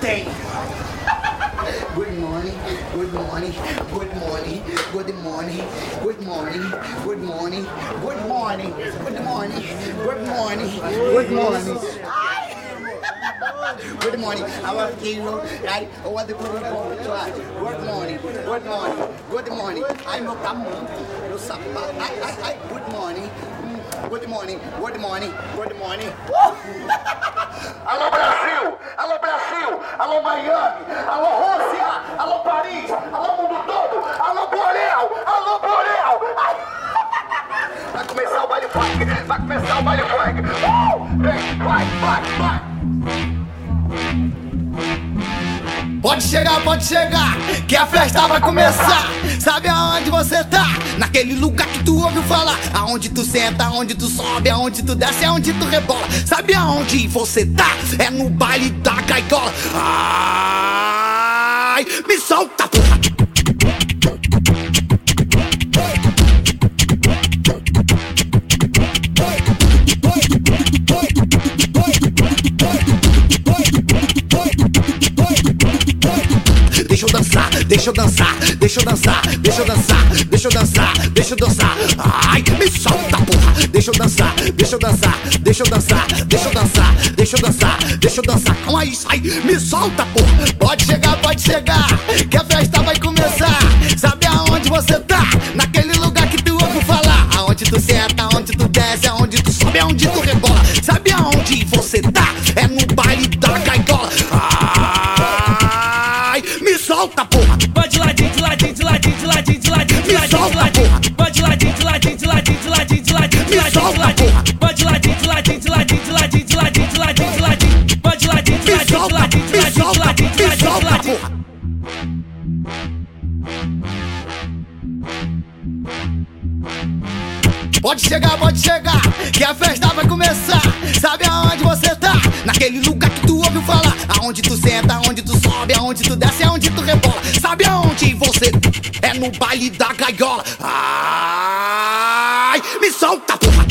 tem. Good morning, good morning, good morning, good morning, good morning, good morning, good morning, good morning, good morning, good morning. Good morning, our hero, right? What the protocol Good morning, good morning, good morning. Ai, meu tamanho, meu sapato. Ai, ai, ai, good morning. Good morning, good morning, good morning. Alô Brasil, alô Brasil, alô Miami, alô Rússia, alô Paris, alô mundo todo, alô Boreal, alô Boreal. Ai. Vai começar o baile funk, vai começar o baile funk. Uh! Vai, vai, vai. Pode chegar, pode chegar, que a festa vai começar. Sabe aonde você tá? Naquele lugar que tu ouviu falar. Aonde tu senta, aonde tu sobe, aonde tu desce, aonde tu rebola. Sabe aonde você tá? É no baile da caigola. Ai, me solta, porra. Deixa eu dançar, deixa eu dançar, deixa eu dançar, deixa eu dançar, deixa eu dançar. Ai, me solta, porra. Deixa eu dançar, deixa eu dançar, deixa eu dançar, deixa eu dançar, deixa eu dançar, deixa eu dançar. Calma aí, sai, me solta, porra. Pode chegar, pode chegar, que a festa vai começar. Sabe aonde você tá? Naquele lugar que tu ouve falar. Aonde tu senta, aonde tu desce, aonde tu sobe, aonde tu rebola. Sabe aonde você tá? Pode chegar, pode chegar, que a festa vai começar. Sabe aonde você tá? Naquele lugar que tu ouviu falar. Aonde tu senta, aonde tu sobe, aonde tu desce, aonde tu rebola. Sabe aonde você é no baile da gaiola. Ai, me solta, porra.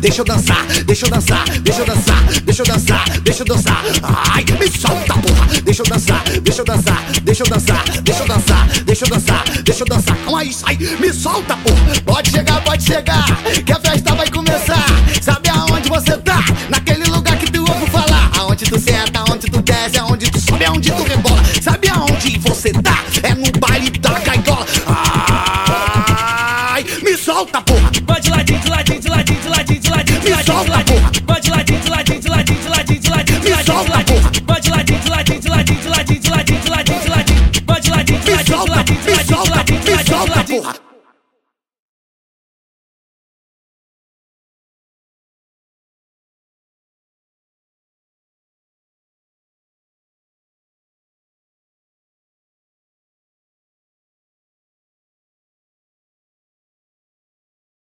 Deixa eu dançar, deixa eu dançar, deixa eu dançar, deixa eu dançar, deixa eu dançar. Ai, me solta, porra. Deixa eu dançar, deixa eu dançar, deixa eu dançar, deixa eu dançar, deixa eu dançar, deixa eu dançar. Calma aí, sai, me solta, porra. Pode chegar, pode chegar, que a festa vai começar. Sabe aonde você tá? Naquele lugar que tu ouve falar. Aonde tu senta, aonde tu desce, aonde tu sobe, aonde tu porra.